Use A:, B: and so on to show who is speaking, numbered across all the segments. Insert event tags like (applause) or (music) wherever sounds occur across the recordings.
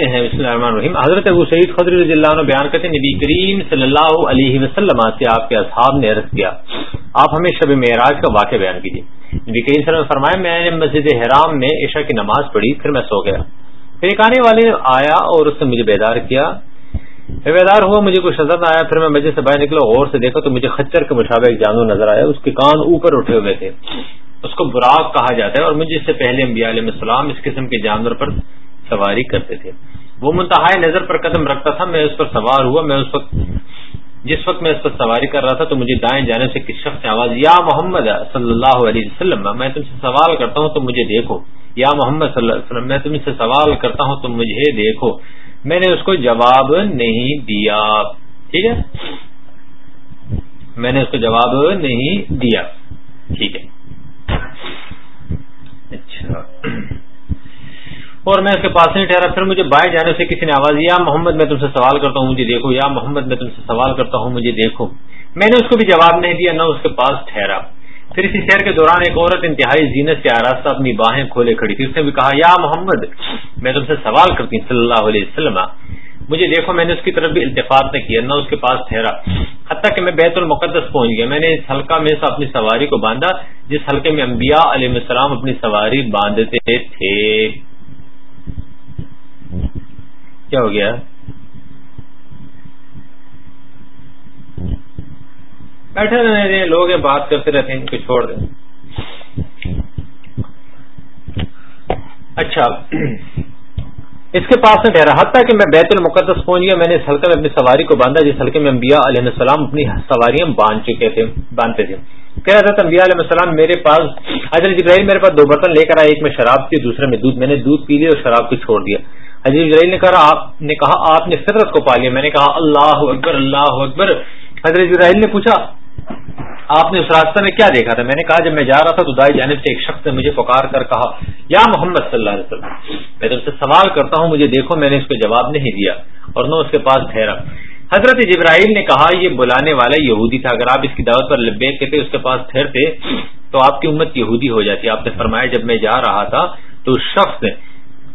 A: کہتے ہیں، بسم اللہ الرحمن الرحیم، حضرت ابو سعید خدر رضی اللہ عنہ بیان کرتے ہیں، نبی کریم صلی اللہ علیہ وسلم سے آپ کے اصحاب نے عرض کیا، آپ ہمیں شب معراج کا واقعہ بیان کیجیے نبی کریم صلی اللہ علیہ فرمایا، میں نے مسجد حرام میں عشاء کی نماز پڑھی، پھر میں سو گیا۔ پھر ایک آنے والے آیا اور اس نے مجھے بیدار کیا۔ بیدار ہوا، مجھے کوئی شزت آیا، پھر میں مسجد سے باہر نکلا، غور سے دیکھا تو مجھے خچر کے مشابہ ایک جانور نظر آیا۔ اس کے کان اوپر اٹھے ہوئے تھے۔ اس کو براغ کہا جاتا ہے اور مجھے اس سے پہلے انبیاء علیہ السلام اس قسم کے جانور پر سواری کرتے تھے۔ وہ منتہا نظر پر قدم رکھتا تھا، میں اس پر سوار ہوا، میں اس وقت جس وقت میں اس پر سواری کر رہا تھا، تو مجھے دائیں جانے سے کس شخص آواز یا محمد صلی اللہ علیہ وسلم، میں تم سے سوال کرتا ہوں تم مجھے دیکھو۔ یا محمد صلی اللہ علیہ وسلم، میں تم سے سوال کرتا ہوں تم مجھے دیکھو۔ میں نے اس کو جواب نہیں دیا۔ ٹھیک ہے؟ میں نے اس کو جواب نہیں دیا۔ ٹھیک ہے۔ اچھا۔ اور میں اس کے پاس نہیں ٹھہرا، پھر مجھے بائیں جانے سے کسی نے آواز یا محمد، میں تم سے سوال کرتا ہوں، مجھے دیکھو، یا محمد، میں تم سے سوال کرتا ہوں، مجھے دیکھو۔ میں نے اس کو بھی جواب نہیں دیا، نہ اس کے پاس ٹھہرا۔ پھر اسی شہر کے دوران ایک عورت انتہائی زینت سے آراستہ اپنی باہیں کھولے کھڑی تھی۔ اس نے بھی کہا، یا محمد، میں تم سے سوال کرتی ہوں۔ صلی اللہ علیہ وسلم، مجھے دیکھو، میں نے اس کی طرف بھی التفاط نہ کیا نہ اس کے پاس ٹھہرا۔ حتیٰ کہ میں بیت المقدس پہنچ گیا۔ میں نے اس حلقہ میں سے اپنی سواری کو باندھا، جس حلقے میں انبیاء علیہ السلام اپنی سواری باندھتے تھے۔ کیا ہو گیا؟ بیٹھے رہے لوگ بات کرتے رہتے ہیں ان کو چھوڑ دیں۔ اچھا۔ اس کے پاس میں ٹھہرا حتیٰ کہ میں بیت المقدس پہنچ گیا، میں نے اس حلقے میں اپنی سواری کو باندھا، جس حلقے میں انبیاء علیہ السلام اپنی سواریاں باندھ چکے تھے، باندھتے تھے۔ کہہ رہا تھا انبیاء علیہ السلام میرے پاس، حضرت جبرائیل میرے پاس دو برتن لے کر آئے، ایک میں شراب تھی، دوسرے میں دودھ۔ میں نے دودھ پی لیا اور شراب کو چھوڑ دیا۔ حضرت جبرائیل نے کہا، آپ نے کہا، آپ نے فطرت کو پا لیا میں نے کہا، اللہ اکبر اللہ اکبر۔ حضرت جبرائیل نے پوچھا، آپ نے اس راستہ میں کیا دیکھا تھا؟ میں نے کہا، جب میں جا رہا تھا تو دائی جانب سے ایک شخص نے مجھے پکار کر کہا، یا محمد صلی اللہ علیہ وسلم، میں تم سے سوال کرتا ہوں، مجھے دیکھو، میں نے اس کو جواب نہیں دیا اور نہ اس کے پاس ٹھہرا۔ حضرت جبرائیل نے کہا، یہ بلانے والا یہودی تھا، اگر آپ اس کی دعوت پر لبیک کہتے، اس کے پاس ٹھہرتے، تو آپ کی امت یہودی ہو جاتی۔ آپ نے فرمایا، جب میں جا رہا تھا تو اس شخص نے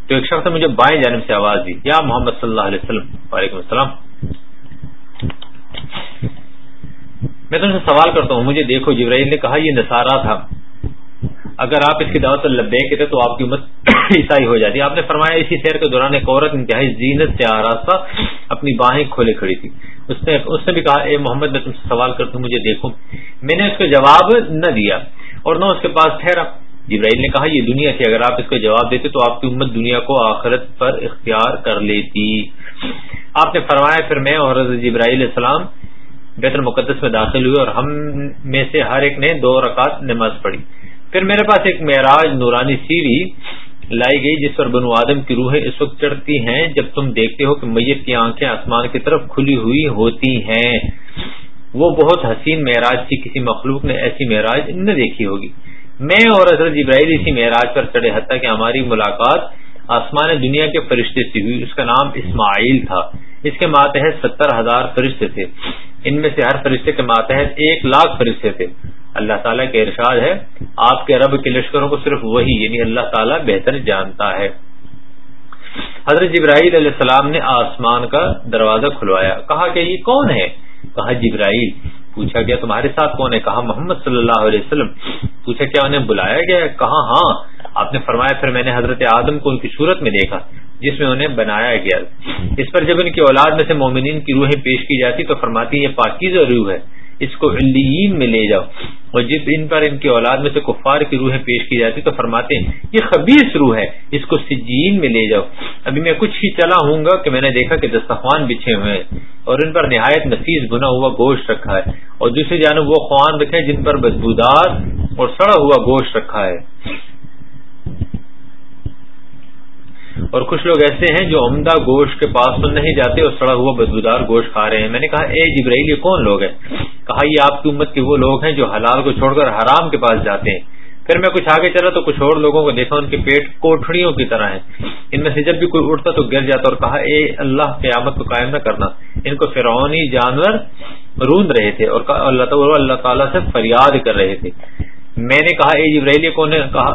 A: تو ایک شخص نے مجھے بائیں جانب سے آواز دی، یا محمد صلی اللہ علیہ وسلم، وعلیکم السلام. میں تم سے سوال کرتا ہوں، مجھے دیکھو، جبرائیل نے کہا یہ نصارہ تھا۔ اگر آپ اس کی دعوت لبے کے تو آپ کی امت (coughs) عیسائی ہو جاتی۔ آپ نے فرمایا اسی شہر کے دوران ایک عورت انتہائی زینت سے آراستہ اپنی باہیں کھولے کھڑی تھی۔ اس نے اس نے بھی کہا، اے محمد، میں تم سے سوال کرتا ہوں، مجھے دیکھوں میں نے اس کو جواب نہ دیا اور نہ اس کے پاس ٹھہرا۔ جبرائیل نے کہا، یہ دنیا تھی اگر آپ اس کو جواب دیتے تو آپ کی امت دنیا کو آخرت پر اختیار کر لیتی۔ آپ نے فرمایا، پھر میں اور جبرائیل السلام بیت المقدس میں داخل ہوئے اور ہم میں سے ہر ایک نے دو رکعت نماز پڑھی۔ پھر میرے پاس ایک معراج نورانی سیڑھی لائی گئی، جس پر بنو آدم کی روحیں اس وقت چڑھتی ہیں جب تم دیکھتے ہو کہ میت کی آنکھیں آسمان کی طرف کھلی ہوئی ہوتی ہیں۔ وہ بہت حسین معراج تھی، کسی مخلوق نے ایسی معراج نہ دیکھی ہوگی۔ میں اور حضرت ابراہیل اسی معراج پر چڑھے، حتیٰ کہ ہماری ملاقات آسمان دنیا کے فرشتے سے ہوئی۔ اس کا نام اسماعیل تھا۔ اس کے ماتحت ستر ہزار فرشتے تھے۔ ان میں سے ہر فرشتے کے ماتحت ایک لاکھ فرشتے تھے۔ اللہ تعالیٰ کے ارشاد ہے، آپ کے رب کے لشکروں کو صرف وہی یعنی اللہ تعالیٰ بہتر جانتا ہے۔ حضرت جبرائیل علیہ السلام نے آسمان کا دروازہ کھلوایا۔ کہا کہ یہ کون ہے؟ کہا جبرائیل۔ پوچھا گیا، تمہارے ساتھ کون ہے؟ کہا، محمد صلی اللہ علیہ وسلم. پوچھا، کیا انہیں بلایا گیا کہا ہاں. آپ نے فرمایا، پھر میں نے حضرت آدم کو ان کی صورت میں دیکھا، جس میں انہیں بنایا گیا۔ اس پر جب ان کی اولاد میں سے مومنین کی روحیں پیش کی جاتی تو فرماتی، یہ پاکیز روح ہے۔ اس کو علیین میں لے جاؤ۔ اور جب ان پر ان کی اولاد میں سے کفار کی روحیں پیش کی جاتی تو فرماتے ہیں، یہ خبیص روح ہے، اس کو سجین میں لے جاؤ۔ ابھی میں کچھ ہی چلا ہوں گا کہ میں نے دیکھا کہ دستخوان بچھے ہوئے ہیں اور ان پر نہایت نفیس بنا ہوا گوشت رکھا ہے۔ اور دوسری جانب وہ خوان رکھے جن پر بدبودار اور سڑا ہوا گوشت رکھا ہے۔ اور کچھ لوگ ایسے ہیں جو عمدہ گوشت کے پاس تو نہیں جاتے اور سڑا ہوا بدبودار گوشت کھا رہے ہیں۔ میں نے کہا، اے جبرائیل، یہ کون لوگ ہیں؟ کہا، یہ آپ کی امت کے وہ لوگ ہیں جو حلال کو چھوڑ کر حرام کے پاس جاتے ہیں۔ پھر میں کچھ آگے چلا تو کچھ اور لوگوں کو دیکھا، ان کے پیٹ کوٹڑیوں کی طرح ہیں۔ ان میں سے جب بھی کوئی اٹھتا تو گر جاتا اور کہا، اے اللہ، قیامت کو قائم نہ کرنا۔ ان کو فرعونی جانور روند رہے تھے اور اللہ تعالیٰ سے فریاد کر رہے تھے۔ میں نے کہا، اے جبرائیل، یہ کون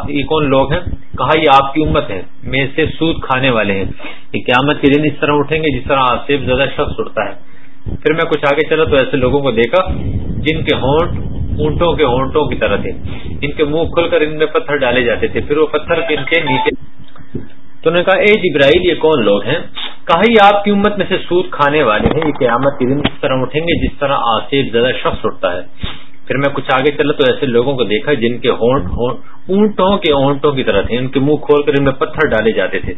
A: یہ کون لوگ ہیں؟ کہا، یہ آپ کی امت ہے، میں سے سود کھانے والے ہیں۔ یہ قیامت کے دن اس طرح اٹھیں گے جس طرح آصف زیادہ شخص اٹھتا ہے۔ پھر میں کچھ آگے چلا تو ایسے لوگوں کو دیکھا جن کے ہونٹ اونٹوں کے ہونٹوں کی طرح تھے۔ ان کے منہ کھل کر ان میں پتھر ڈالے جاتے تھے۔ پھر وہ پتھر ان کے نیچے تو نے کہا، اے جبرائیل، یہ کون لوگ ہیں؟ کہا، یہ آپ کی امت میں سے سود کھانے والے ہیں۔ یہ قیامت کے دن اس طرح اٹھیں گے جس طرح آصف زیادہ شخص اٹھتا ہے۔ پھر میں کچھ آگے چلا تو ایسے لوگوں کو دیکھا جن کے ہونٹ اونٹوں کے اونٹوں کی طرح تھے، ان کے منہ کھول کر ان میں پتھر ڈالے جاتے تھے۔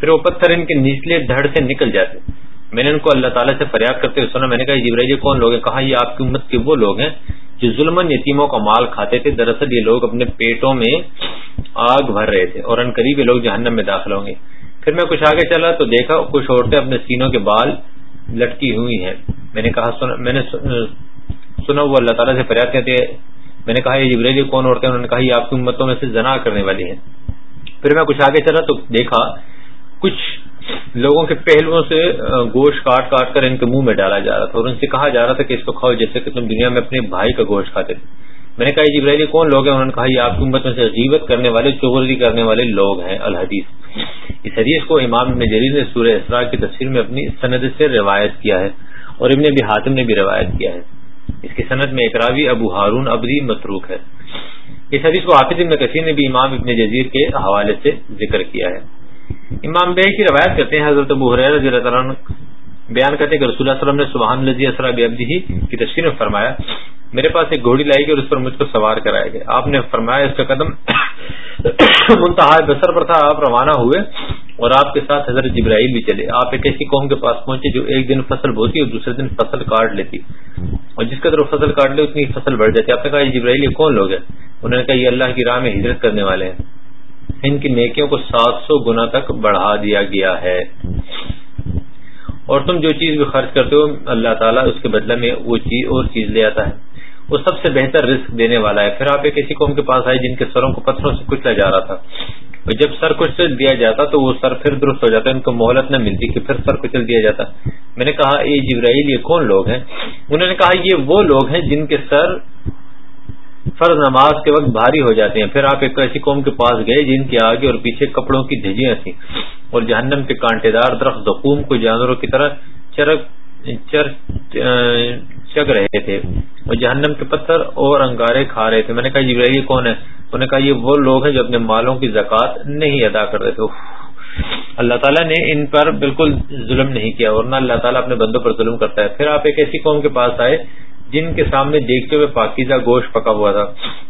A: پھر وہ پتھر ان کے نچلے دھڑ سے نکل جاتے۔ میں نے ان کو اللہ تعالیٰ سے فریاد کرتے ہوئے سنا، میں نے کہا جبرائی جی کون لوگ ہیں؟ کہا، یہ آپ کی امت کے وہ لوگ ہیں جو ظلم یتیموں کا مال کھاتے تھے۔ دراصل یہ لوگ اپنے پیٹوں میں آگ بھر رہے تھے اور ان قریب یہ لوگ جہنم میں داخل ہوں گے۔ پھر میں کچھ آگے چلا تو دیکھا، کچھ عورتیں اپنے سینوں کے بال لٹکی ہوئی ہیں۔ میں نے کہا میں نے سنا وہ اللہ تعالیٰ سے فریاد کرتے میں نے کہا، یہ جبریلی کون عورتیں انہوں نے کہا، یہ آپ کی امتوں میں سے زنا کرنے والی ہیں. پھر میں کچھ آگے چلا تو دیکھا، کچھ لوگوں کے پہلوؤں سے گوشت کاٹ کاٹ کر ان کے منہ میں ڈالا جا رہا تھا، اور ان سے کہا جا رہا تھا کہ اس کو کھاؤ، جیسے کہ تم دنیا میں اپنے بھائی کا گوشت کھاتے تھے۔ میں نے کہا، یہ جبریلی کون لوگ ہیں؟ انہوں نے کہا، یہ آپ کی امت میں سے عجیبت کرنے والے چغردی کرنے والے لوگ ہیں، الحدیث. اس حدیث کو امام ابن جریر نے سورہ اسرا کی تصویر میں اپنی سند سے روایت کیا ہے، اور ابن بھی حاتم نے بھی روایت کیا ہے۔ اس کی صنعت میں اقراوی ابو ہارون ابری متروک ہے۔ اس حدیث کو حافظ ابن کثیر نے بھی امام ابن جزیر کے حوالے سے ذکر کیا ہے۔ امام بے کی روایت کرتے ہیں، حضرت ابو حریر رضی اللہ عنہ بیان کرتے ہیں کہ رسول اللہ وسلم نے سبحان الزی اسرا ببدی کی تصویر میں فرمایا، میرے پاس ایک گھوڑی لائی گئی اور اس پر مجھ کو سوار کرایا گیا۔ آپ نے فرمایا اس کا قدم (coughs) منتہا بسر پر تھا، آپ روانہ ہوئے۔ اور آپ کے ساتھ حضرت جبرائیل بھی چلے۔ آپ ایک ایسی قوم کے پاس پہنچے جو ایک دن فصل بوتی اور دوسرے دن فصل کاٹ لیتی۔ اور جس کا طرف فصل کاٹ لے، اتنی فصل بڑھ جاتی۔ آپ نے کہا، یہ جبرائیل، یہ کون لوگ ہیں؟ انہوں نے کہا، یہ اللہ کی راہ میں ہجرت کرنے والے ہیں۔ ان کی نیکیوں کو سات سو گنا تک بڑھا دیا گیا ہے۔ اور تم جو چیز بھی خرچ کرتے ہو، اللہ تعالیٰ اس کے بدلے میں وہ چیز، اور چیز لے آتا ہے۔ وہ سب سے بہتر رسک دینے والا ہے۔ پھر آپ ایک ایسی قوم کے پاس آئے جن کے سروں کو پتھروں سے کچلا جا رہا تھا۔ اور جب سر کچل دیا جاتا تو وہ سر پھر درست ہو جاتا ان کو مہلت نہ ملتی کہ پھر سر کچل دیا جاتا۔ میں نے کہا، اے جبرائیل، یہ کون لوگ ہیں؟ انہوں نے کہا، یہ وہ لوگ ہیں جن کے سر فرض نماز کے وقت بھاری ہو جاتے ہیں۔ پھر آپ ایک ایسی قوم کے پاس گئے جن کے آگے اور پیچھے کپڑوں کی دھجیاں تھیں۔ اور جہنم کے کانٹے دار، درخت دقوم کو جانوروں کی طرح چرک، چر چگ رہے تھے۔ وہ جہنم کے پتھر اور انگارے کھا رہے تھے۔ میں نے کہا یہ کون ہے؟ انہوں نے کہا، یہ وہ لوگ ہیں جو اپنے مالوں کی زکوٰۃ نہیں ادا کر رہے تھے۔ اللہ تعالیٰ نے ان پر بالکل ظلم نہیں کیا اور نہ اللہ تعالیٰ اپنے بندوں پر ظلم کرتا ہے۔ پھر آپ ایک ایسی قوم کے پاس آئے جن کے سامنے دیکھتے ہوئے پاکیزہ گوشت پکا ہوا تھا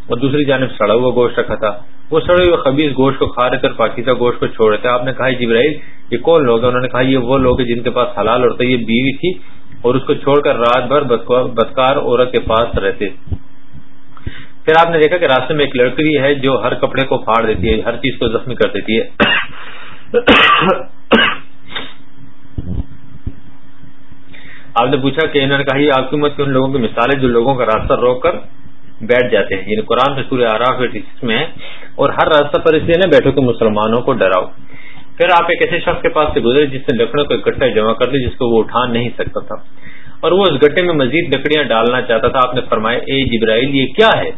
A: اور دوسری جانب سڑا ہوا گوشت رکھا تھا۔ وہ سڑے ہوئے خبیز گوشت کو کھا رہے تھے اور پاکیزہ گوشت کو چھوڑ رہے تھے۔ آپ نے کہا، جبرائیل، یہ کون لوگ ہیں؟ انہوں نے کہا، یہ وہ لوگ ہیں جن کے پاس حلال اور یہ بیوی تھی۔ اور اس کو چھوڑ کر رات بھر بدکار عورت کے پاس رہتے۔ پھر آپ نے دیکھا کہ راستے میں ایک لڑکی ہے جو ہر کپڑے کو پھاڑ دیتی ہے، ہر چیز کو زخمی کر دیتی ہے۔ (coughs) آپ نے پوچھا کہ انہوں نے کہا، یہ آپ کی مت کے ان لوگوں کی مثال ہے جو لوگوں کا راستہ روک کر بیٹھ جاتے ہیں۔ یعنی قرآن میں سورہ آراف میں اور ہر راستہ پر اس لیے نہ بیٹھو کہ مسلمانوں کو ڈراؤ۔ پھر آپ ایک ایسے شخص کے پاس سے گزرے جس نے لکڑوں کو اکٹھا جمع کر لی جس کو وہ اٹھا نہیں سکتا تھا۔ اور وہ اس گٹے میں مزید لکڑیاں ڈالنا چاہتا تھا۔ آپ نے فرمایا، اے جبرائیل، یہ کیا ہے؟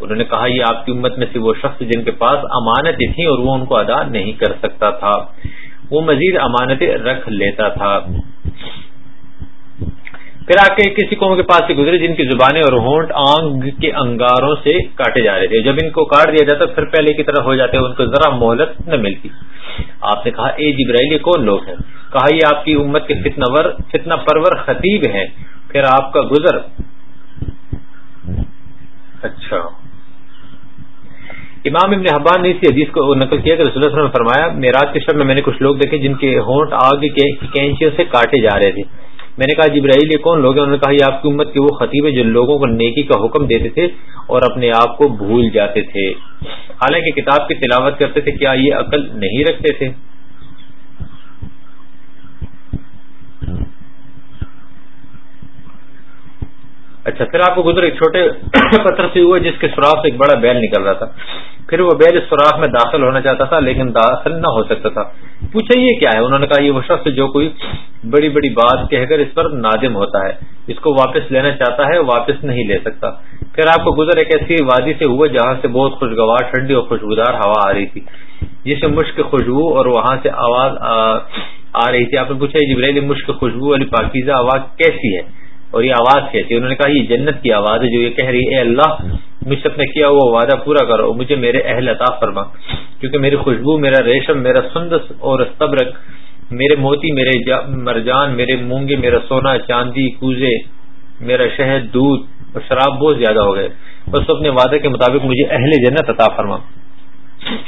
A: انہوں نے کہا، یہ آپ کی امت میں سے وہ شخص جن کے پاس امانتیں تھیں اور وہ ان کو ادا نہیں کر سکتا تھا۔ وہ مزید امانتیں رکھ لیتا تھا۔ پھر آ کے کسی قوم کے پاس سے گزرے جن کی زبانیں اور ہونٹ آنگ کے انگاروں سے کاٹے جا رہے تھے۔ جب ان کو کاٹ دیا جاتا، پھر پہلے کی طرح ہو جاتے، ان کو ذرا مہلت نہ ملتی۔ آپ نے کہا، اے جبرائیل، یہ کون لوگ ہیں؟ کہا، یہ آپ کی امت کے فتنور فتنہ پرور خطیب ہیں۔ پھر آپ کا گزر اچھا۔ امام ابن حبان نے اسی حدیث کو نقل کیا کہ رسول اللہ علیہ وسلم نے فرمایا، میراج کے شب میں میں نے کچھ لوگ دیکھے جن کے ہونٹ آگ کے کینچیوں سے کاٹے جا رہے تھے۔ میں نے کہا، جبرائیل، یہ کون لوگ ہیں؟ انہوں نے کہا، یہ آپ کی امت کے وہ خطیب جو لوگوں کو نیکی کا حکم دیتے تھے اور اپنے آپ کو بھول جاتے تھے۔ حالانکہ کتاب کی تلاوت کرتے تھے، کیا یہ عقل نہیں رکھتے تھے؟ اچھا پھر آپ کو گزر ایک چھوٹے (coughs) پتھر سے ہوا جس کے سوراخ سے ایک بڑا بیل نکل رہا تھا۔ پھر وہ بیل اس سوراخ میں داخل ہونا چاہتا تھا، لیکن داخل نہ ہو سکتا تھا۔ پوچھا یہ کیا ہے؟ انہوں نے کہا یہ وہ شخص جو کوئی بڑی بڑی بات کہہ کر اس پر نادم ہوتا ہے۔ اس کو واپس لینا چاہتا ہے، واپس نہیں لے سکتا۔ پھر آپ کو گزر ایک ایسی وادی سے ہوا جہاں سے بہت خوشگوار ٹھنڈی اور خوشبودار ہوا آ رہی تھی۔ جسے مشک خوشبو اور وہاں سے آواز آ رہی تھی۔ آپ نے پوچھا جبریل مشک خوشبو والی پاکیزہ آواز کیسی ہے؟ اور یہ آواز کیسی ہے؟ انہوں نے کہا، یہ جنت کی آواز ہے جو یہ کہہ رہی ہے، اے اللہ! مجھ سے اپنے کیا ہوا وعدہ پورا کرو مجھے میرے اہل عطا فرما۔ کیونکہ میری خوشبو، میرا ریشم، میرا سندس اور استبرک میرے موتی، میرے مرجان، میرے مونگے، میرا سونا، چاندی، کوزے، میرا شہد، دودھ اور شراب بہت زیادہ ہو گئے۔ بس اپنے وعدے کے مطابق مجھے اہل جنت عطا فرما۔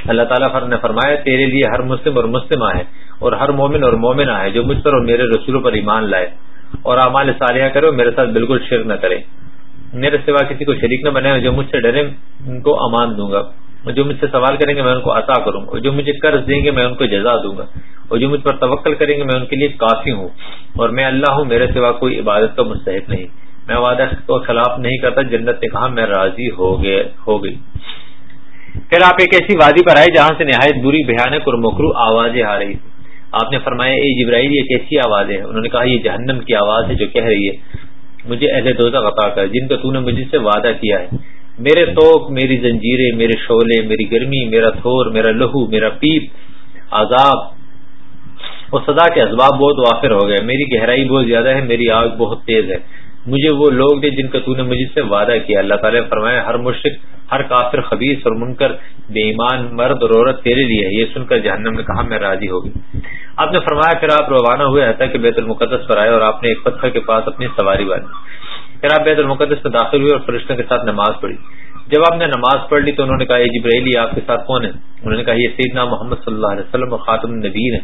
A: اللہ تعالیٰ نے فرمایا، تیرے لیے ہر مسلم اور مسلمہ ہے اور ہر مومن اور مومنہ ہے جو مجھ پر اور میرے رسولوں پر ایمان لائے۔ اور اعمال صالحہ کرے اور میرے ساتھ بالکل شرک نہ کرے۔ میرے سوا کسی کو شریک نہ بنے جو مجھ سے ڈرے، ان کو امان دوں گا۔ جو مجھ سے سوال کریں گے، میں ان کو عطا کروں گا۔ اور جو مجھے قرض دیں گے، میں ان کو جزا دوں گا۔ اور جو مجھ پر توکل کریں گے، میں ان کے لیے کافی ہوں۔ اور میں اللہ ہوں، میرے سوا کوئی عبادت کا مستحق نہیں۔ میں وعدہ کو خلاف نہیں کرتا، جنت نے کہا، میں راضی ہو گئی۔ پھر آپ ایک ایسی وادی پر آئے، جہاں سے نہایت بری، بھیانک اور مکرو آوازیں آ رہی تھی آپ نے فرمایا، اے جبرائیل، یہ کیسی آواز ہے؟ انہوں نے کہا، یہ جہنم کی آواز ہے جو کہہ رہی ہے۔ مجھے اہل دوزہ عطا کر، جن کا تو نے مجھ سے وعدہ کیا ہے۔ میرے توک میری زنجیریں، میرے شعلے، میری گرمی، میرا تھور، میرا لہو، میرا پیپ، عذاب۔ اور سدا کے اسباب بہت وافر ہو گئے۔ میری گہرائی بہت زیادہ ہے، میری آگ بہت تیز ہے۔ مجھے وہ لوگ دے جن کا تو نے مجھ سے وعدہ کیا۔ اللہ تعالیٰ نے فرمایا، ہر مشرق ہر کافر خبیص اور منکر، بے ایمان، مرد اور عورت تیرے لیے یہ سن کر جہنم نے کہا میں راضی ہوگی آپ نے فرمایا پھر آپ روانہ ہوئے حتیٰ کہ بیت المقدس پر آئے اور آپ نے ایک پتھر کے پاس اپنی سواری باندھی۔ پھر آپ بیت المقدس میں داخل ہوئے اور فرشتوں کے ساتھ نماز پڑھی۔ جب آپ نے نماز پڑھ لی تو انہوں نے کہا یہ جبرائیلی آپ کے ساتھ کون ہے؟ انہوں نے کہا، یہ سیدنا محمد صلی اللہ علیہ وسلم خاتم نبی ہے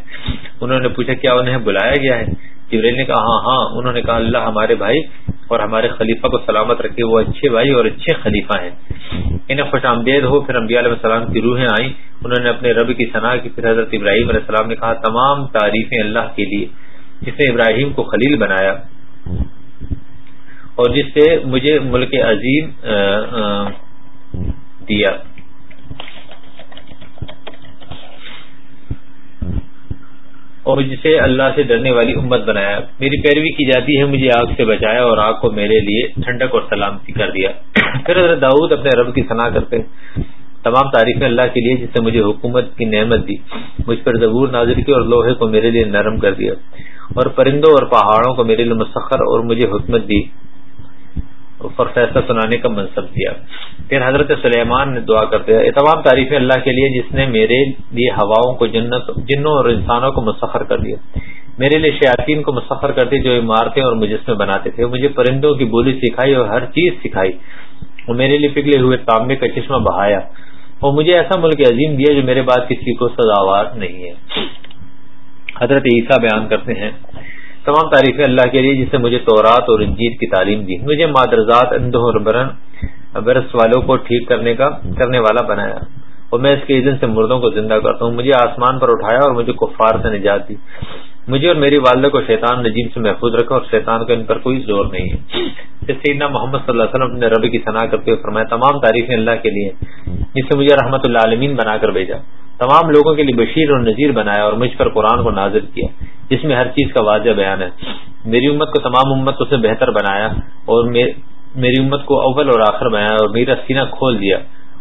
A: انہوں نے پوچھا، کیا انہیں بلایا گیا ہے؟ جبریل نے کہا ہاں ہاں انہوں نے کہا، اللہ ہمارے بھائی اور ہمارے خلیفہ کو سلامت رکھے، وہ اچھے بھائی اور اچھے خلیفہ ہیں۔ انہیں خوش آمدید ہو، پھر انبیاء علیہ السلام کی روحیں آئیں۔ انہوں نے اپنے رب کی صنع کی، پھر حضرت ابراہیم علیہ السلام نے کہا، تمام تعریفیں اللہ کے لیے، جس نے ابراہیم کو خلیل بنایا۔ اور جس سے مجھے ملک عظیم دیا۔ اور جسے اللہ سے ڈرنے والی امت بنایا۔ میری پیروی کی جاتی ہے، مجھے آگ سے بچایا اور آگ کو میرے لیے ٹھنڈک اور سلامتی کر دیا۔ (coughs) پھر حضرت داؤد اپنے رب کی صنع کرتے تمام تعریفیں اللہ کے لیے، جس نے مجھے حکومت کی نعمت دی، مجھ پر ضبور نازر کی اور لوہے کو میرے لیے نرم کر دیا۔ اور پرندوں اور پہاڑوں کو میرے لیے مسخر اور مجھے حکمت دی۔ پر فیصلہ سنانے کا منصب دیا۔ پھر حضرت سلیمان نے دعا کرتے یہ تمام تعریفیں اللہ کے لیے، جس نے میرے لیے ہواؤں کو، جنت، جنوں اور انسانوں کو مسخر کر دیا۔ میرے لیے شیاطین کو مسخر کر دی، جو عمارتیں اور مجسمے بناتے تھے۔ مجھے پرندوں کی بولی سکھائی اور ہر چیز سکھائی۔ اور میرے لیے پگھلے ہوئے تانبے کا چشمہ بہایا۔ اور مجھے ایسا ملک عظیم دیا جو میرے بعد کسی کو سزاوار نہیں ہے۔ حضرت عیسیٰ بیان کرتے ہیں تمام تعریفیں اللہ کے لیے جس نے مجھے تورات اور انجیت کی تعلیم دی۔ مجھے مادرزات اندھ اور برن، برس والوں کو ٹھیک کرنے کا، کرنے والا بنایا۔ اور میں اس کے عزن سے مردوں کو زندہ کرتا ہوں۔ مجھے آسمان پر اٹھایا اور مجھے کفار سے نجات دی۔ مجھے اور میری والدہ کو شیطان نجیم سے محفوظ رکھا اور شیطان کو ان پر کوئی زور نہیں ہے۔ سیدنا محمد صلی اللہ علیہ وسلم اپنے ربی کی صنع کرتے ہوئے فرمایا، تمام تعریفیں اللہ کے لیے جس سے مجھے رحمت اللہ عالمین بنا کر بھیجا۔ تمام لوگوں کے لیے بشیر اور نذیر بنایا اور مجھ پر قرآن کو نازر کیا۔ جس میں ہر چیز کا واضح بیان ہے۔ میری امت کو تمام امت سے بہتر بنایا اور میری امت کو اول اور آخر بنایا اور میرا سینہ کھول دیا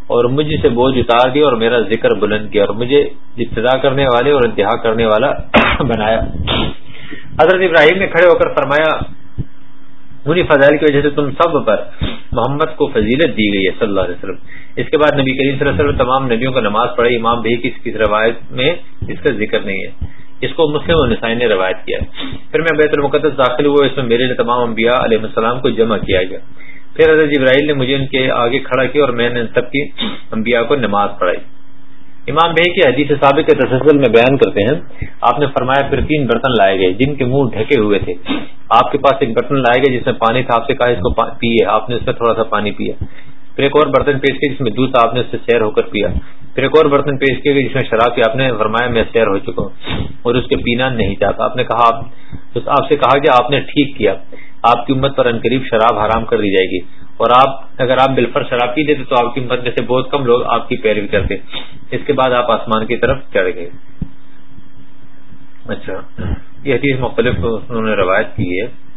A: اور مجھ سے بوجھ اتار دیا اور میرا ذکر بلند کیا اور مجھے ابتدا کرنے والے اور انتہا کرنے والا (coughs) بنایا۔ حضرت ابراہیم نے کھڑے ہو کر فرمایا انہیں فضائل کی وجہ سے تم سب پر محمد کو فضیلت دی گئی ہے صلی اللہ علیہ وسلم۔ اس کے بعد نبی کریم صلی اللہ علیہ وسلم تمام نبیوں کو نماز پڑھائی امام بھی کس کس روایت میں اس کا ذکر نہیں ہے۔ اس کو مسلم اور نسائی نے روایت کیا۔ پھر میں بیت المقدس داخل ہوا اس میں میرے لیے تمام انبیاء علیہ السلام کو جمع کیا گیا۔ پھر حضرت ابراہیل نے مجھے ان کے آگے کھڑا کیا اور میں نے سب کی انبیاء کو نماز پڑھائی۔ امام بھائی کے حدیث سابق کے تسلسل میں بیان کرتے ہیں، آپ نے فرمایا پھر تین برتن لائے گئے، جن کے منہ ڈھکے ہوئے تھے۔ آپ کے پاس ایک برتن لائے گئے جس میں پانی تھا، آپ سے کہا اس کو پیے آپ نے اس میں تھوڑا سا پانی پیا۔ پھر ایک اور برتن پیش کیا جس میں دودھ آپ نے اس سے سیر ہو کر پیا۔ پھر ایک اور برتن پیش کیا جس میں شراب پیا آپ نے فرمایا میں سیر ہو چکا ہوں اور اس کے پینا نہیں چاہتا۔ آپ نے کہا، آپ سے کہا کہ آپ نے ٹھیک کیا۔ آپ کی امت پر انقریب شراب حرام کر دی جائے گی۔ اور آپ اگر آپ بالفر شراب پی دیتے تو آپ کی امت میں سے بہت کم لوگ آپ کی پیروی کرتے۔ اس کے بعد آپ آسمان کی طرف چڑھ گئے۔ اچھا۔ یہ حدیث مختلف انہوں نے روایت کی ہے۔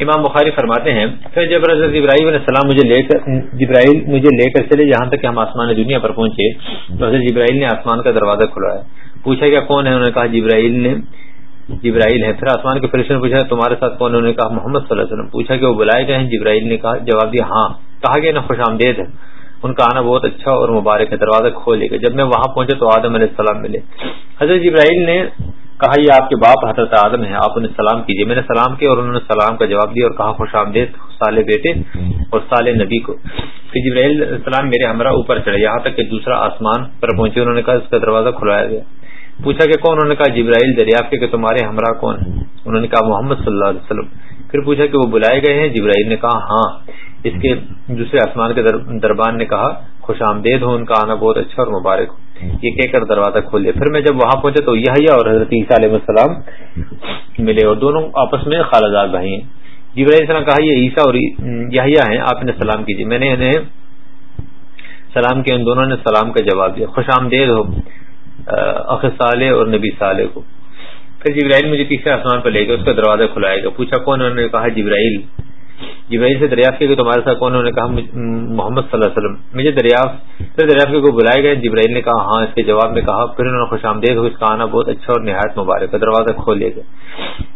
A: امام بخاری فرماتے ہیں، پھر جب حضرت ابراہیم علیہ السلام مجھے لے کر جبرائیل مجھے لے کر چلے جہاں تک کہ ہم آسمان دنیا پر پہنچے، تو حضرت جبرائیل نے آسمان کا دروازہ کھلایا پوچھا، کیا کون ہے؟ انہوں نے کہا، جبرائیل نے جبرائیل ہے۔ پھر آسمان کے فرشتے نے پوچھا، تمہارے ساتھ کون انہوں نے کہا، محمد صلی اللہ علیہ وسلم۔ پوچھا کہ وہ بلائے گئے ہیں؟ جبرائیل نے کہا، جواب دیا ہاں۔ کہا، کہ خوش آمدید ہے۔ ان کا آنا بہت اچھا اور مبارک ہے، دروازہ کھولے گا جب میں وہاں پہنچا تو آدم علیہ السلام ملے۔ حضرت جبرائیل نے کہا، یہ آپ کے باپ حضرت آدم ہے آپ انہیں سلام کیجیے میں نے سلام کیا اور انہوں نے سلام کا جواب دیا اور کہا، خوش آمدید سال بیٹے اور سال نبی کو۔ کہ جبرائیل السلام میرے ہمراہ اوپر چڑھے۔ یہاں تک کہ دوسرا آسمان پر پہنچے، انہوں نے کہا، اس کا دروازہ کھلایا گیا۔ پوچھا کہ کون؟ انہوں نے کہا جبرائیل دریافت کہ تمہارے ہمراہ کون ہے انہوں نے کہا محمد صلی اللہ علیہ وسلم۔ پھر پوچھا کہ وہ بلائے گئے ہیں؟ جبرائیل نے کہا ہاں۔ اس کے دوسرے آسمان کے دربان نے کہا، خوش آمدید ہو، ان کا آنا بہت اچھا اور مبارک ہو۔ یہ کہہ کر دروازہ کھول دیا۔ پھر میں جب وہاں پہنچا تو یہ اور حضرت عیسیٰ علیہ السلام ملے اور دونوں آپس میں خالدار بھائی ہیں۔ جبرائیل السلام کہا، یہ عیسیٰ اور یہ ہیں، آپ نے سلام کیجیے۔ میں نے انہیں سلام کیا، ان دونوں نے سلام کا جواب دیا۔ خوش آمدید ہو۔ اخ صالح اور نبی صالح کو۔ پھر جبرائیل مجھے تیسرے آسمان پر لے گئے، اس کا دروازہ کھلائے گا پوچھا، کون انہوں نے کہا، جبرائیل۔ جبرائیل سے دریافت کیا کہ تمہارے ساتھ کون انہوں نے کہا محمد صلی اللہ علیہ وسلم۔ مجھے دریافت، پھر دریافت کو بلائے گئے، جبرائیل نے کہا ہاں اس کے جواب میں کہا۔ پھر انہوں نے خوش آمدید ہو اس کا آنا بہت اچھا اور نہایت مبارک ہے، دروازہ کھول لے گئے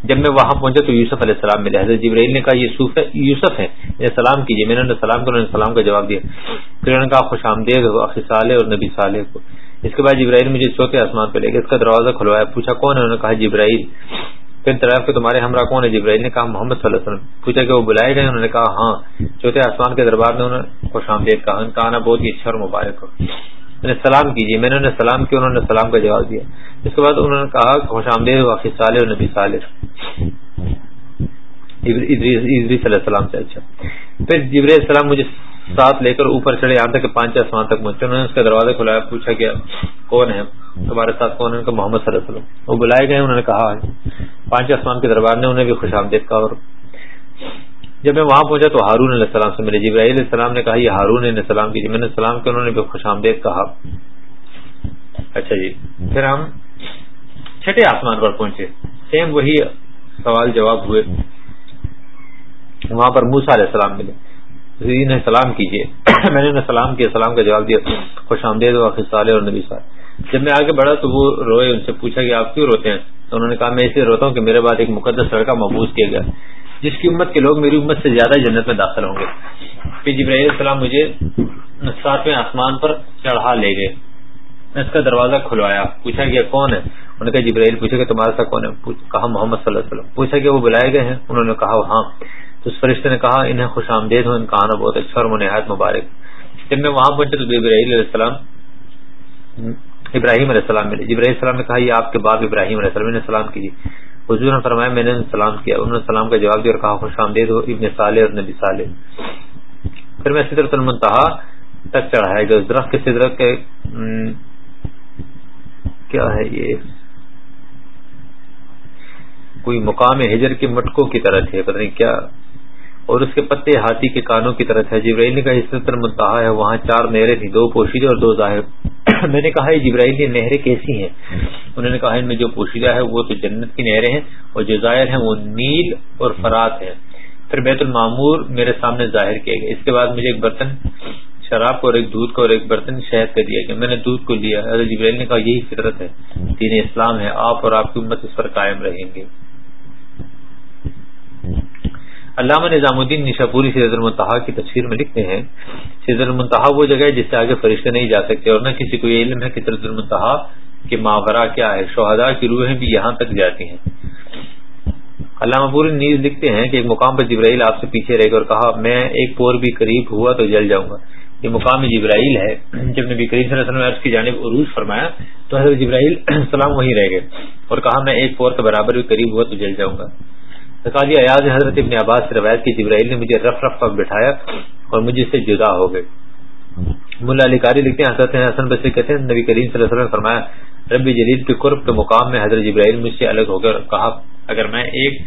A: جب میں وہاں پہنچا تو یوسف علیہ السلام ملے۔ حضرت جبرائیل نے کہا یہ یوسف ہے یہ سلام کیجیے میں نے سلام کر سلام کا جواب دیا۔ پھر انہوں نے کہا، خوش آمدید ہو اخی صالح اور نبی صالح کو۔ اس کے بعد جبرائیل مجھے چوتھے آسمان پہ لے گئے، اس کا دروازہ کھلوایا، پوچھا کون ہے؟ انہوں نے کہا، جبرائیل۔ پھر طرف کے تمہارے ہمراہ کون ہے؟ جبرائیل نے کہا، محمد صلی اللہ علیہ وسلم۔ پوچھا کہ وہ بلائے گئے؟ انہوں نے کہا ہاں۔ چوتھے آسمان کے دربار میں انہوں نے خوش آمدید کہا، ان کا آنا بہت ہی اچھا اور مبارک ہو۔ میں نے سلام کیجیے، میں نے انہیں سلام کیا، انہوں نے سلام کا جواب دیا۔ اس کے بعد انہوں نے کہا، خوش آمدید واقعی صالح اور نبی صالح۔ صلی اللہ السلام سے اچھا۔ پھر جبر السلام مجھے ساتھ لے کر اوپر چڑھے، یہاں تک پانچ آسمان تک پہنچے۔ انہوں نے اس کا دروازہ کھلایا پوچھا کہ کون ہے؟ تمہارے ساتھ کون ہے؟ ان کا محمد صلی اللہ علیہ وسلم۔ وہ بلائے گئے، انہوں نے کہا، پانچ آسمان کے دربار نے انہیں بھی خوش آمدید کہا۔ اور جب میں وہاں پہنچا تو ہارون علیہ السلام سے میرے علیہ السلام نے کہا، یہ ہارون علیہ السلام کی جی۔ میں نے سلام کیا انہوں نے بھی خوش آمدید کہا۔ اچھا جی پھر ہم چھٹے آسمان پر پہنچے۔ سیم وہی سوال جواب ہوئے۔ وہاں پر موسا علیہ السلام ملے۔ انہیں سلام کیجیے میں نے انہیں سلام کیا سلام کا جواب دیا، خوش آمدید صالح اور نبی صاحب۔ جب میں آگے بڑھا تو وہ روئے، ان سے پوچھا کہ آپ کیوں روتے ہیں؟ تو انہوں نے کہا، میں اسے روتا ہوں کہ میرے بعد ایک مقدس لڑکا محبوس کیا گیا۔ جس کی امت کے لوگ میری امت سے زیادہ جنت میں داخل ہوں گے۔ پھر جبرائیل السلام مجھے ساتویں آسمان پر چڑھا لے گئے۔ میں اس کا دروازہ کھلوایا، پوچھا گیا کون ہے؟ انہوں نے کہا، جبرائیل پوچھا کہ تمہارے ساتھ کون ہے؟ کہا محمد صلی اللہ علیہ وسلم۔ پوچھا کہ وہ بلائے گئے ہیں؟ انہوں نے کہا ہاں۔ اس فرشتے نے کہا، انہیں خوش آمدید ہو، ان کا آنا بہت اچھا اور نہایت مبارک۔ جب میں وہاں پہنچے تو ابراہیم علیہ السلام، ابراہیم علیہ السلام ملے۔ ابراہیم السلام نے کہا، یہ آپ کے باپ ابراہیم علیہ السلام نے سلام کی حضور نے فرمایا، میں نے سلام کیا۔ انہوں نے سلام کا جواب دیا اور کہا، خوش آمدید ہو، ابن صالح اور نبی صالح۔ پھر میں سدرت المنتہا تک چڑھایا۔ گیا اس درخت کے سدرت کے کیا ہے یہ؟ کوئی مقام ہجر کے مٹکوں کی طرح تھے، پتہ نہیں کیا۔ اور اس کے پتے ہاتھی کے کانوں کی طرح تھے۔ جبرائیل نے کہا، اس منتہا ہے، وہاں چار نہریں تھیں، دو پوشیدہ اور دو ظاہر۔ (clears throat) میں نے کہا، یہ جبرائیل یہ نہریں کیسی ہیں؟ انہوں نے کہا، ان میں جو پوشیدہ ہے، وہ تو جنت کی نہریں ہیں، اور جو ظاہر ہیں، وہ نیل اور فرات ہیں۔ پھر بیت المامور میرے سامنے ظاہر کیا گیا اس کے بعد مجھے ایک برتن شراب کو اور ایک دودھ کو اور ایک برتن شہد کا دیا گیا۔ میں نے دودھ کو لیا۔ حضرت جبرائیل نے کہا، یہی فطرت ہے، دین اسلام ہے، آپ اور آپ کی امت اس پر قائم رہیں گے۔ علامہ نظام الدین نشاپوری سید المنتہا کی تصویر میں لکھتے ہیں، سید المنتہا وہ جگہ ہے جس سے آگے فرشتے نہیں جا سکتے اور نہ کسی کو یہ علم ہے کہ سید المنتہا کے ماورا کیا ہے شہدا کی روحیں بھی یہاں تک جاتی ہیں۔ علامہ پوری نیز لکھتے ہیں کہ ایک مقام پر جبرائیل آپ سے پیچھے رہ کر کہا، میں ایک پور بھی قریب ہوا تو جل جاؤں گا۔ یہ مقام جبرائیل ہے۔ جب نبی کریم صلی اللہ علیہ وسلم کی جانب عروج فرمایا تو حضرت جبرائیل (clears throat) سلام وہیں رہ گئے اور کہا، میں ایک پور کے برابر بھی قریب ہوا تو جل جاؤں گا۔ قاضی جی، ایاز حضرت ابن عباس سے روایت کی، جبرائیل نے مجھے رف رف پر بٹھایا اور مجھے سے جدا ہو گئے۔ ملا علی کاری لکھتے ہیں، حضرت حسن بصری کہتے ہیں، نبی کریم صلی اللہ علیہ وسلم نے فرمایا ربی جلیل کے قرب کے مقام میں حضرت جبرائیل مجھ سے الگ ہو کر کہا، اگر میں ایک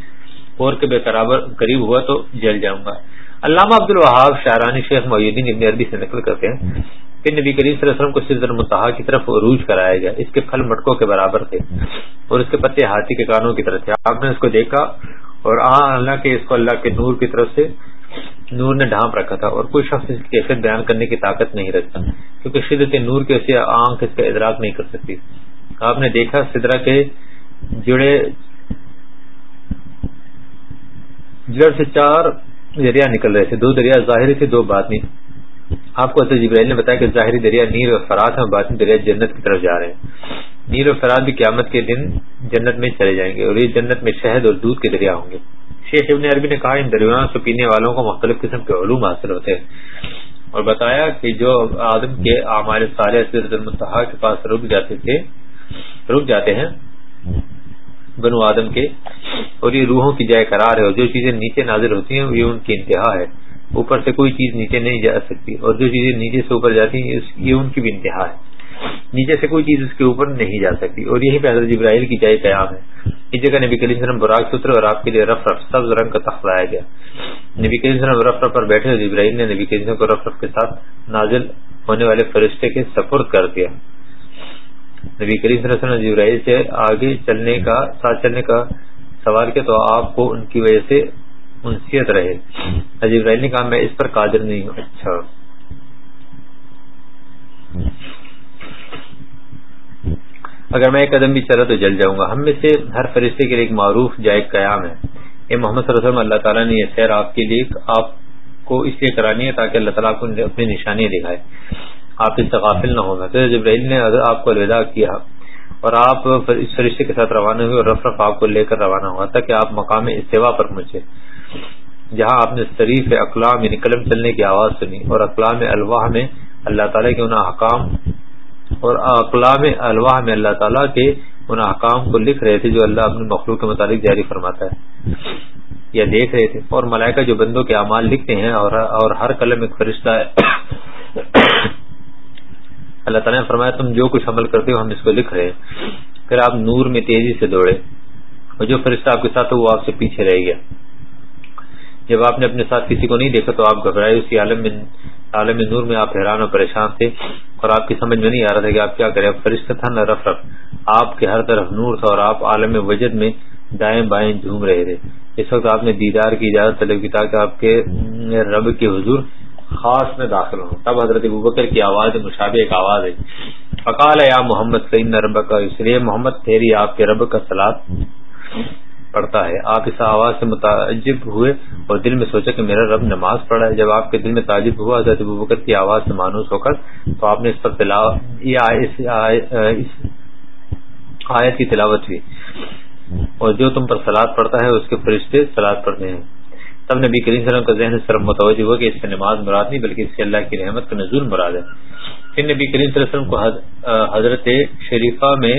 A: اور کے بے قرابر قریب ہوا تو جل جاؤں گا۔ علامہ عبد الوہاب شاہرانی شیخ معیدین ابن عربی سے نقل کرتے ہیں پھر نبی کریم صلی اللہ علیہ وسلم کو سر متحا کی طرف عروج کرایا گیا۔ اس کے پھل مٹکوں کے برابر تھے اور اس کے پتے ہاتھی کے کانوں کی طرف تھے۔ آپ نے اس کو دیکھا اور اللہ کے اس کو اللہ کے نور کی طرف سے نور نے ڈھانپ رکھا تھا اور کوئی شخص اس کی کیفیت بیان کرنے کی طاقت نہیں رکھتا، کیونکہ شدت نور کے اسے آنکھ اس کا ادراک نہیں کر سکتی۔ آپ نے دیکھا سدرا کے جڑے، جڑ سے چار دریا نکل رہے تھے، دو دریا ظاہری تھے، دو باتنی آپ کو جبرائیل نے بتایا کہ ظاہری دریا نیر اور فرات ہیں، باطنی دریا جنت کی طرف جا رہے ہیں۔ نیر اور فرات بھی قیامت کے دن جنت میں چلے جائیں گے اور یہ جنت میں شہد اور دودھ کے دریا ہوں گے۔ شیخ ابن عربی نے کہا، ان دریاؤں سے پینے والوں کو مختلف قسم کے علوم حاصل ہوتے ہیں۔ اور بتایا کہ جو آدم کے اعمال صالح المتحا کے پاس رک جاتے تھے، رک جاتے ہیں بنو آدم کے، اور یہ روحوں کی جائے قرار ہے اور جو چیزیں نیچے نازل ہوتی ہیں، یہ ان کی انتہا ہے۔ اوپر سے کوئی چیز نیچے نہیں جا سکتی اور جو چیزیں نیچے سے اوپر جاتی ہیں یہ ان کی بھی انتہا ہے۔ نیچے سے کوئی چیز اس کے اوپر نہیں جا سکتی۔ اور یہی پہ حضرت جبرائیل کی جائے قیام ہے۔ اس جگہ نبی کریم وسلم براغ ستر اور آپ کے لیے رف رف، سبز رنگ کا تخت لایا گیا۔ نبی کریم وسلم رف رف پر بیٹھے، جبرائیل نے نبی کریم کو رف رف کے ساتھ نازل ہونے والے فرشتے کے سپرد کر دیا۔ نبی کریم صلی اللہ علیہ وسلم جبرائیل سے آگے چلنے کا، ساتھ چلنے کا سوال کیا تو آپ کو ان کی وجہ سے انسیت رہے۔ جبرائیل نے کہا، میں اس پر قادر نہیں ہوں۔ اچھا۔ اگر میں ایک قدم بھی چلا تو جل جاؤں گا۔ ہم میں سے ہر فرشتے کے لیے ایک معروف جائے قیام ہے۔ اے محمد صلی اللہ علیہ وسلم، اللہ تعالیٰ نے یہ سیر آپ کے لیے آپ کو اس لیے کرانی ہے تاکہ اللہ تعالیٰ کو اپنی نشانی دکھائے۔ آپ اس سے غافل نہ ہوگا تو جبرائیل نے آپ کو الوداع کیا اور آپ اس فرشتے کے ساتھ روانہ ہوئے اور رف رف آپ کو لے کر روانہ ہوا تاکہ آپ مقام استوا پر پہنچے۔ جہاں آپ نے شریف اقلام یعنی قلم چلنے کی آواز سنی اور اقلام الواح میں اللہ تعالیٰ کے ان حکام اور اقلام الواح میں اللہ تعالیٰ کے ان حکام کو لکھ رہے تھے جو اللہ اپنے مخلوق کے متعلق جاری فرماتا ہے۔ یا دیکھ رہے تھے۔ اور ملائکہ جو بندوں کے اعمال لکھتے ہیں اور ہر قلم ایک فرشتہ ہے۔ اللہ تعالیٰ نے فرمایا، تم جو کچھ عمل کرتے ہو ہم اس کو لکھ رہے ہیں۔ پھر آپ نور میں تیزی سے دوڑے۔ اور جو فرشتہ آپ کے ساتھ ہو وہ آپ سے پیچھے رہ گیا۔ جب آپ نے اپنے ساتھ کسی کو نہیں دیکھا تو آپ گھبرائے، اسی عالم میں عالم نور میں آپ حیران اور پریشان تھے اور آپ کی سمجھ میں نہیں آ رہا تھا کہ آپ کیا کریں۔ فرشتہ تھا، نہ رف رف آپ کے ہر طرف نور تھا اور آپ عالم وجد میں دائیں بائیں جھوم رہے تھے۔ اس وقت آپ نے دیدار کی اجازت طلب کی تاکہ آپ کے رب کے حضور خاص میں داخل ہوں۔ تب حضرت ابوبکر کی آواز مشابہ ایک آواز ہے فقال، یا محمد سعید رب کا اس لیے، محمد، تیری آپ کے رب کا سلاد پڑھتا ہے۔ آپ اس آواز سے متعجب ہوئے اور دل میں سوچا کہ میرا رب نماز پڑھا ہے۔ جب آپ کے دل میں تعجب ہوا، حضرت ابوبکر کی آواز سے مانوس ہو کر تو آپ نے اس پر آیت کی تلاوت ہوئی۔ اور جو تم پر سلاد پڑتا ہے، اس کے فرشتے سلاد پڑھتے ہیں۔ تب نبی کریم صلی اللہ علیہ وسلم کا ذہن صرف متوجہ ہوا کہ اس سے نماز مراد نہیں، بلکہ اس سے اللہ کی رحمت کا نزول مراد ہے۔ پھر نبی کریم صلی اللہ علیہ وسلم کو حضرت شریفہ میں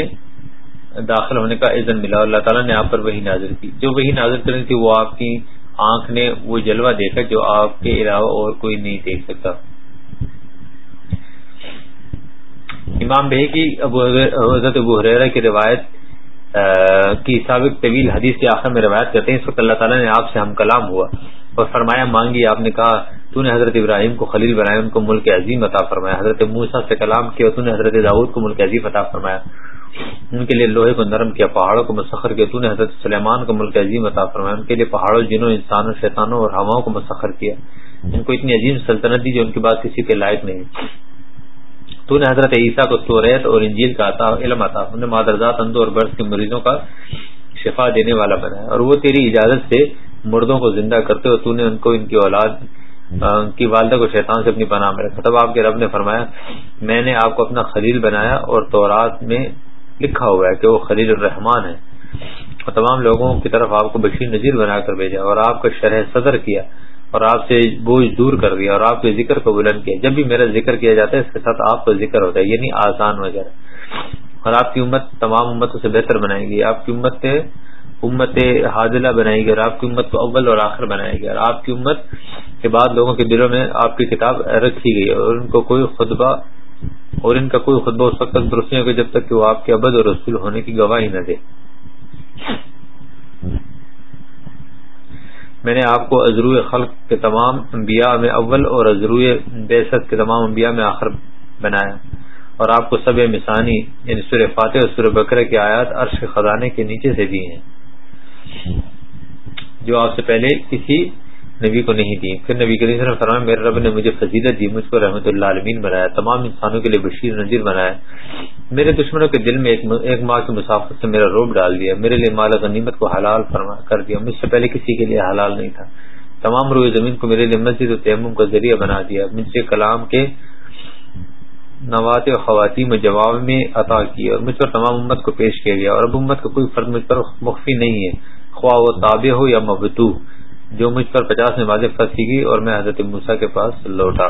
A: داخل ہونے کا عزن ملا۔ اللہ تعالیٰ نے آپ پر وہی نازر کی۔ جو وہی نازر کرنی تھی وہ آپ کی آنکھ نے وہ جلوہ دیکھا جو آپ کے علاوہ اور کوئی نہیں دیکھ سکتا۔ امام بہی کی حضرت ابو حریرہ کی روایت کی سابق طویل حدیث کے آخر میں روایت کرتے ہیں۔ اس وقت اللہ تعالیٰ نے آپ سے ہم کلام ہوا اور فرمایا، مانگی آپ نے کہا، تو نے حضرت ابراہیم کو، خلیل بنایا ان کو ملک عظیم عطا فرمایا۔ حضرت موسا سے کلام کیا، تو نے حضرت داود کو ملک عظیم عطا فرمایا۔ ان کے لیے لوہے کو نرم کیا، پہاڑوں کو مسخر کیا۔ تو نے حضرت سلیمان کو ملک عظیم عطا فرمایا۔ ان کے لیے پہاڑوں، جنوں، انسانوں، شیطانوں اور ہواؤں کو مسخر کیا۔ ان کو اتنی عظیم سلطنت دی جو ان کی بات کسی کے لائق نہیں تو نے حضرت عیسیٰ کو توریت اور انجیل کا عطا، علم عطا انہیں مادرزاد، اندو اور برس کے مریضوں کا شفا دینے والا بنایا اور وہ تیری اجازت سے مردوں کو زندہ کرتے ہو تو نے ان کو، ان کی اولاد ان کی والدہ کو شیطان سے اپنی پناہ میں رکھا۔ تب آپ کے رب نے فرمایا، میں نے آپ کو اپنا خلیل بنایا اور تورات میں لکھا ہوا ہے کہ وہ خلیل الرحمان ہے۔ اور تمام لوگوں کی طرف آپ کو بشیر نذیر بنا کر بھیجا اور آپ کا شرح صدر کیا اور آپ سے بوجھ دور کر دیا اور آپ کے ذکر کو بلند کیا۔ جب بھی میرا ذکر کیا جاتا ہے، اس کے ساتھ آپ کا ذکر ہوتا ہے یعنی آسان وغیرہ۔ اور آپ کی امت تمام امتوں سے بہتر بنائے گی۔ آپ کی امت امت حاضلہ بنائے گی اور آپ کی امت کو اول اور آخر بنائے گی۔ اور آپ کی امت کے بعد لوگوں کے دلوں میں آپ کی کتاب رکھی گئی اور ان کو کوئی خطبہ اور ان کا کوئی خطبہ اس وقت تک درست نہیں ہوگا جب تک کہ وہ آپ کے ابد اور رسول ہونے کی گواہی نہ دے۔ میں نے آپ کو عزرو خلق کے تمام انبیاء میں اول اور عزرو بیست کے تمام انبیاء میں آخر بنایا۔ اور آپ کو سب مسانی یعنی سور فاتح اور سور بکرے کی آیات عرش خزانے کے نیچے سے دی ہیں۔ جو آپ سے پہلے کسی نبی کو نہیں دی۔ پھر نبی کریم صلی اللہ علیہ وسلم میرے رب نے مجھے فضیلت دی، مجھ کو رحمۃ اللہ عالمین بنایا، تمام انسانوں کے لیے بشیر نذیر بنایا۔ میرے دشمنوں کے دل میں ایک ماہ کی مسافت سے میرا روب ڈال دیا، میرے لیے مال غنیمت کو حلال فرما کر دیا۔ مجھ سے پہلے کسی کے لیے حلال نہیں تھا۔ تمام روئے زمین کو میرے لیے مسجد و تیمم کا ذریعہ بنا دیا۔ مجھ سے کلام کے نوات و خواتین میں جواب میں عطا کیا اور مجھ پر تمام امت کو پیش کیا گیا۔ اور اب امت کا کوئی فرد مجھ پر مخفی نہیں ہے، خواہ وہ تابع ہو یا مبتو۔ جو مجھ پر پچاس نمازیں پھنسی گئی اور میں حضرت موسا کے پاس لوٹا۔